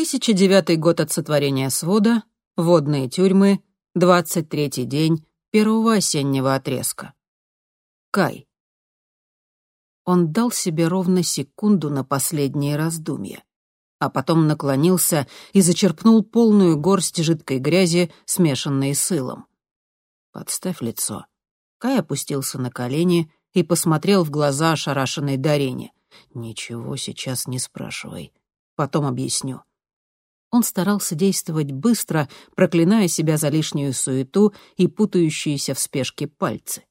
1009 год от сотворения свода, водные тюрьмы, 23-й день первого осеннего отрезка. Кай. Он дал себе ровно секунду на последнее раздумье, а потом наклонился и зачерпнул полную горсть жидкой грязи, смешанной с илом. «Подставь лицо». Кай опустился на колени и посмотрел в глаза ошарашенной Дарине. «Ничего сейчас не спрашивай. Потом объясню». Он старался действовать быстро, проклиная себя за лишнюю суету и путающиеся в спешке пальцы.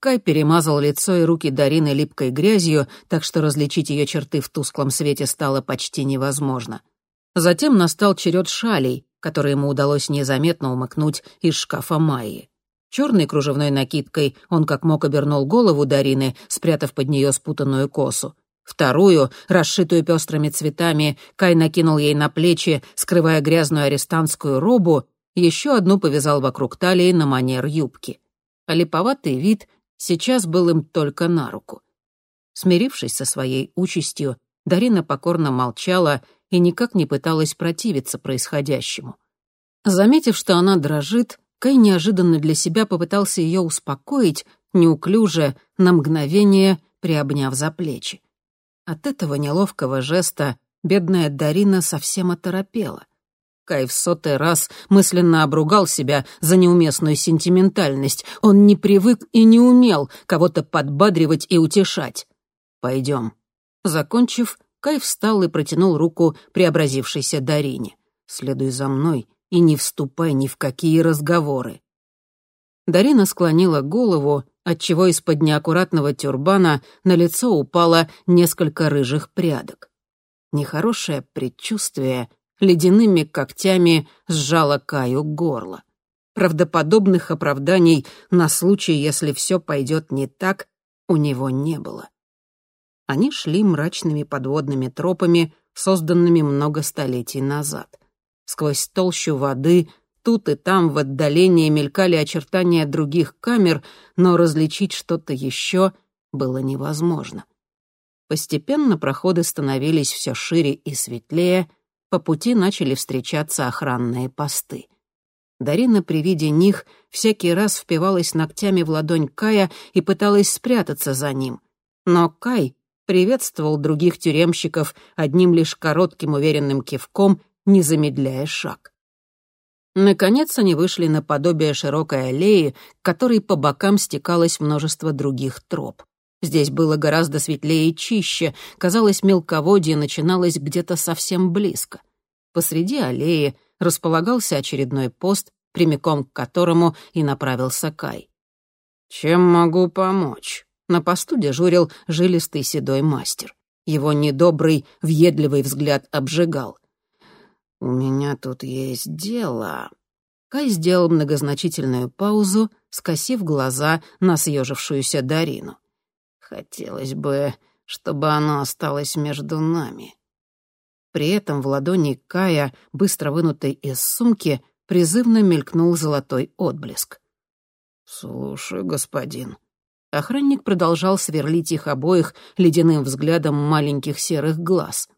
Кай перемазал лицо и руки Дарины липкой грязью, так что различить ее черты в тусклом свете стало почти невозможно. Затем настал черед шалей, которые ему удалось незаметно умыкнуть из шкафа Майи. Черной кружевной накидкой он как мог обернул голову Дарины, спрятав под нее спутанную косу. Вторую, расшитую пестрыми цветами, Кай накинул ей на плечи, скрывая грязную арестантскую робу, еще одну повязал вокруг талии на манер юбки. А липоватый вид сейчас был им только на руку. Смирившись со своей участью, Дарина покорно молчала и никак не пыталась противиться происходящему. Заметив, что она дрожит, Кай неожиданно для себя попытался ее успокоить, неуклюже, на мгновение приобняв за плечи. От этого неловкого жеста бедная Дарина совсем оторопела. Кай в сотый раз мысленно обругал себя за неуместную сентиментальность. Он не привык и не умел кого-то подбадривать и утешать. «Пойдем». Закончив, Кай встал и протянул руку преобразившейся Дарине. «Следуй за мной и не вступай ни в какие разговоры». Дарина склонила голову, отчего из-под неаккуратного тюрбана на лицо упало несколько рыжих прядок. Нехорошее предчувствие ледяными когтями сжало Каю горло. Правдоподобных оправданий на случай, если все пойдет не так, у него не было. Они шли мрачными подводными тропами, созданными много столетий назад. Сквозь толщу воды Тут и там в отдалении мелькали очертания других камер, но различить что-то еще было невозможно. Постепенно проходы становились все шире и светлее, по пути начали встречаться охранные посты. Дарина при виде них всякий раз впивалась ногтями в ладонь Кая и пыталась спрятаться за ним. Но Кай приветствовал других тюремщиков одним лишь коротким уверенным кивком, не замедляя шаг. Наконец они вышли на подобие широкой аллеи, к которой по бокам стекалось множество других троп. Здесь было гораздо светлее и чище, казалось, мелководье начиналось где-то совсем близко. Посреди аллеи располагался очередной пост, прямиком к которому и направился Кай. «Чем могу помочь?» На посту дежурил жилистый седой мастер. Его недобрый, въедливый взгляд обжигал. «У меня тут есть дело». Кай сделал многозначительную паузу, скосив глаза на съежившуюся Дарину. «Хотелось бы, чтобы оно осталось между нами». При этом в ладони Кая, быстро вынутой из сумки, призывно мелькнул золотой отблеск. «Слушай, господин». Охранник продолжал сверлить их обоих ледяным взглядом маленьких серых глаз.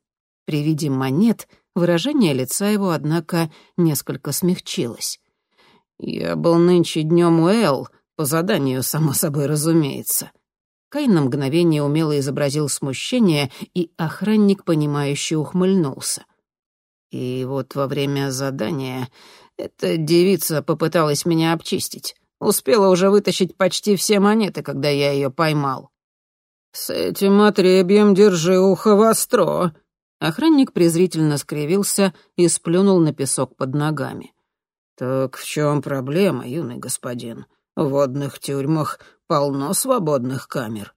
При виде монет — Выражение лица его, однако, несколько смягчилось. «Я был нынче днем у Эл, по заданию, само собой разумеется». Кай на мгновение умело изобразил смущение, и охранник, понимающе ухмыльнулся. И вот во время задания эта девица попыталась меня обчистить. Успела уже вытащить почти все монеты, когда я ее поймал. «С этим отребьем держи ухо востро», Охранник презрительно скривился и сплюнул на песок под ногами. «Так в чем проблема, юный господин? В водных тюрьмах полно свободных камер».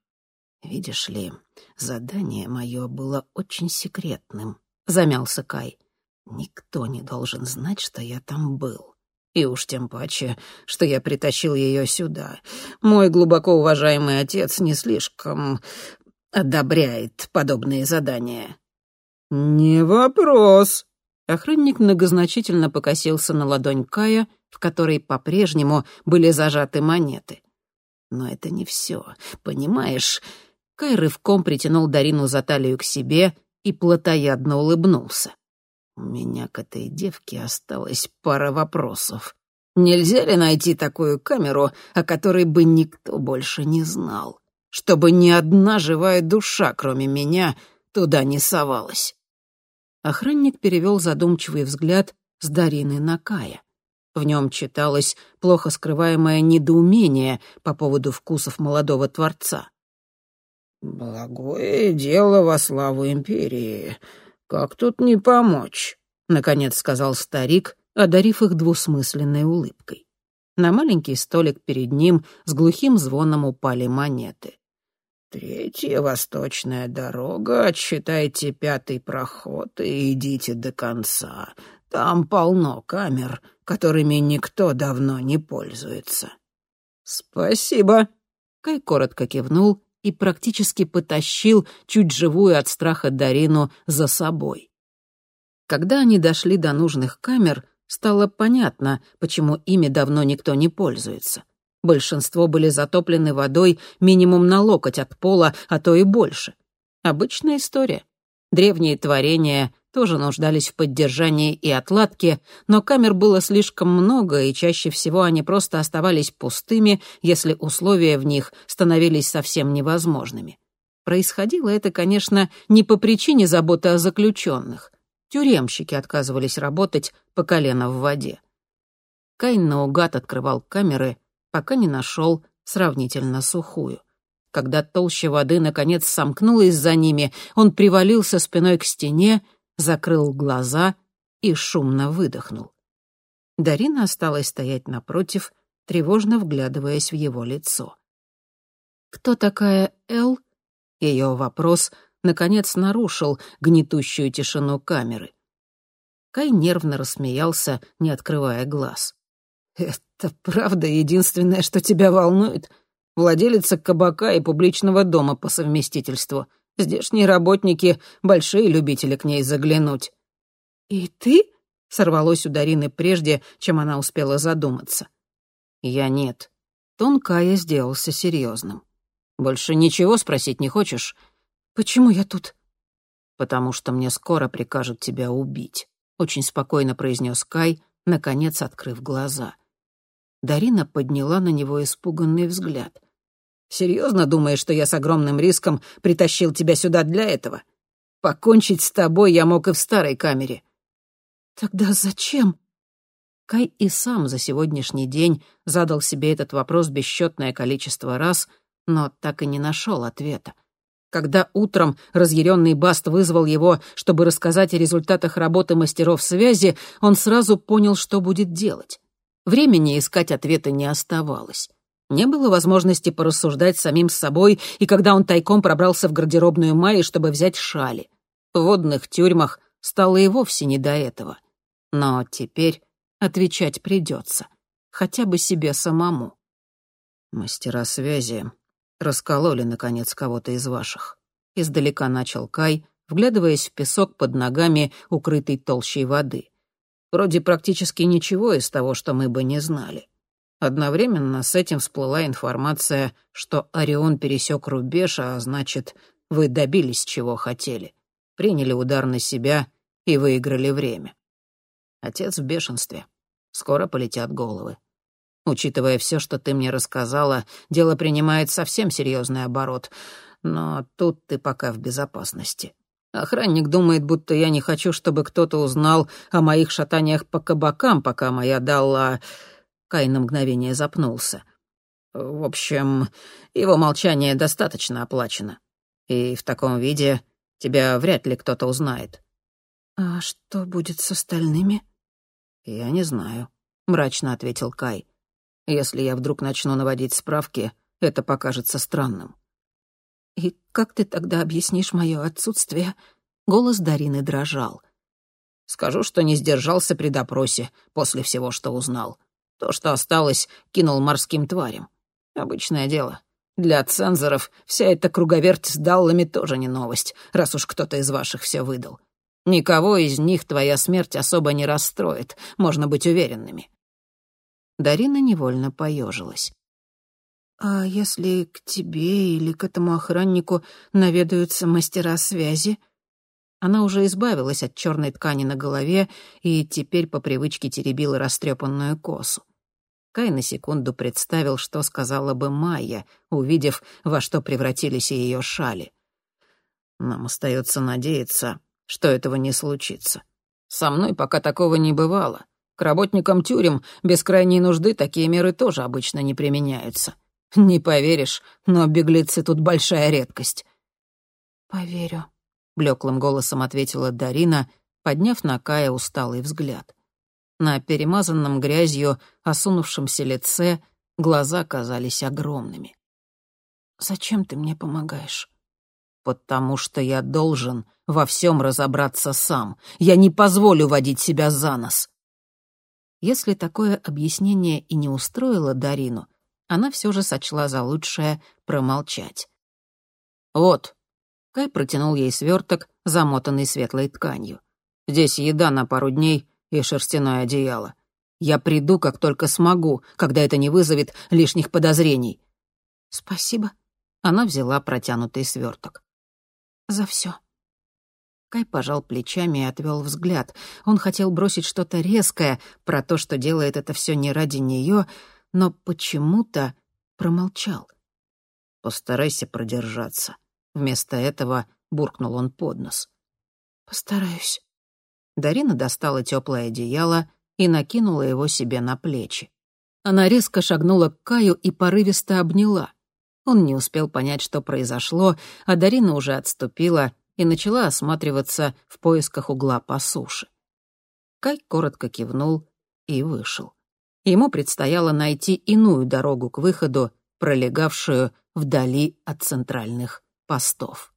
«Видишь ли, задание мое было очень секретным», — замялся Кай. «Никто не должен знать, что я там был. И уж тем паче, что я притащил ее сюда. Мой глубоко уважаемый отец не слишком одобряет подобные задания». «Не вопрос». Охранник многозначительно покосился на ладонь Кая, в которой по-прежнему были зажаты монеты. «Но это не все, понимаешь?» Кай рывком притянул Дарину за талию к себе и плотоядно улыбнулся. У меня к этой девке осталась пара вопросов. Нельзя ли найти такую камеру, о которой бы никто больше не знал? Чтобы ни одна живая душа, кроме меня, туда не совалась. Охранник перевел задумчивый взгляд с Дарины на Кая. В нем читалось плохо скрываемое недоумение по поводу вкусов молодого творца. «Благое дело во славу империи. Как тут не помочь?» — наконец сказал старик, одарив их двусмысленной улыбкой. На маленький столик перед ним с глухим звоном упали монеты. «Третья восточная дорога, отсчитайте пятый проход и идите до конца. Там полно камер, которыми никто давно не пользуется». «Спасибо», — Кай коротко кивнул и практически потащил чуть живую от страха Дарину за собой. Когда они дошли до нужных камер, стало понятно, почему ими давно никто не пользуется. Большинство были затоплены водой минимум на локоть от пола, а то и больше. Обычная история. Древние творения тоже нуждались в поддержании и отладке, но камер было слишком много, и чаще всего они просто оставались пустыми, если условия в них становились совсем невозможными. Происходило это, конечно, не по причине заботы о заключенных. Тюремщики отказывались работать по колено в воде. Кайн наугад открывал камеры, пока не нашел сравнительно сухую. Когда толща воды наконец сомкнулась за ними, он привалился спиной к стене, закрыл глаза и шумно выдохнул. Дарина осталась стоять напротив, тревожно вглядываясь в его лицо. «Кто такая Эл?» Ее вопрос наконец нарушил гнетущую тишину камеры. Кай нервно рассмеялся, не открывая глаз. «Это правда единственное, что тебя волнует? Владелица кабака и публичного дома по совместительству. Здешние работники — большие любители к ней заглянуть». «И ты?» — сорвалось у Дарины прежде, чем она успела задуматься. «Я нет». Тон Кая сделался серьезным. «Больше ничего спросить не хочешь?» «Почему я тут?» «Потому что мне скоро прикажут тебя убить», — очень спокойно произнес Кай, наконец открыв глаза. Дарина подняла на него испуганный взгляд. «Серьезно думаешь, что я с огромным риском притащил тебя сюда для этого? Покончить с тобой я мог и в старой камере». «Тогда зачем?» Кай и сам за сегодняшний день задал себе этот вопрос бесчетное количество раз, но так и не нашел ответа. Когда утром разъяренный Баст вызвал его, чтобы рассказать о результатах работы мастеров связи, он сразу понял, что будет делать. Времени искать ответа не оставалось. Не было возможности порассуждать самим с собой, и когда он тайком пробрался в гардеробную Майи, чтобы взять шали. В водных тюрьмах стало и вовсе не до этого. Но теперь отвечать придется. Хотя бы себе самому. Мастера связи раскололи, наконец, кого-то из ваших. Издалека начал Кай, вглядываясь в песок под ногами, укрытый толщей воды. Вроде практически ничего из того, что мы бы не знали. Одновременно с этим всплыла информация, что Орион пересек рубеж, а значит, вы добились, чего хотели. Приняли удар на себя и выиграли время. Отец в бешенстве. Скоро полетят головы. Учитывая все, что ты мне рассказала, дело принимает совсем серьезный оборот. Но тут ты пока в безопасности. Охранник думает, будто я не хочу, чтобы кто-то узнал о моих шатаниях по кабакам, пока моя Далла...» Кай на мгновение запнулся. «В общем, его молчание достаточно оплачено. И в таком виде тебя вряд ли кто-то узнает». «А что будет с остальными?» «Я не знаю», — мрачно ответил Кай. Если я вдруг начну наводить справки, это покажется странным». «И как ты тогда объяснишь мое отсутствие?» Голос Дарины дрожал. «Скажу, что не сдержался при допросе после всего, что узнал. То, что осталось, кинул морским тварям. Обычное дело. Для цензоров вся эта круговерть с даллами тоже не новость, раз уж кто-то из ваших все выдал. Никого из них твоя смерть особо не расстроит, можно быть уверенными. Дарина невольно поежилась. «А если к тебе или к этому охраннику наведаются мастера связи?» Она уже избавилась от черной ткани на голове и теперь по привычке теребила растрепанную косу. Кай на секунду представил, что сказала бы Майя, увидев, во что превратились ее шали. «Нам остается надеяться, что этого не случится. Со мной пока такого не бывало. К работникам тюрем без крайней нужды такие меры тоже обычно не применяются. Не поверишь, но беглецы тут большая редкость». «Поверю», — блеклым голосом ответила Дарина, подняв на Кая усталый взгляд. На перемазанном грязью, осунувшемся лице глаза казались огромными. «Зачем ты мне помогаешь?» «Потому что я должен во всем разобраться сам. Я не позволю водить себя за нос». Если такое объяснение и не устроило Дарину, она все же сочла за лучшее промолчать. «Вот», — Кай протянул ей сверток, замотанный светлой тканью. «Здесь еда на пару дней и шерстяное одеяло. Я приду, как только смогу, когда это не вызовет лишних подозрений». «Спасибо». Она взяла протянутый сверток. «За все. Кай пожал плечами и отвел взгляд. Он хотел бросить что-то резкое про то, что делает это все не ради нее, но почему-то промолчал. «Постарайся продержаться». Вместо этого буркнул он под нос. «Постараюсь». Дарина достала теплое одеяло и накинула его себе на плечи. Она резко шагнула к Каю и порывисто обняла. Он не успел понять, что произошло, а Дарина уже отступила и начала осматриваться в поисках угла по суше. Кай коротко кивнул и вышел. Ему предстояло найти иную дорогу к выходу, пролегавшую вдали от центральных постов.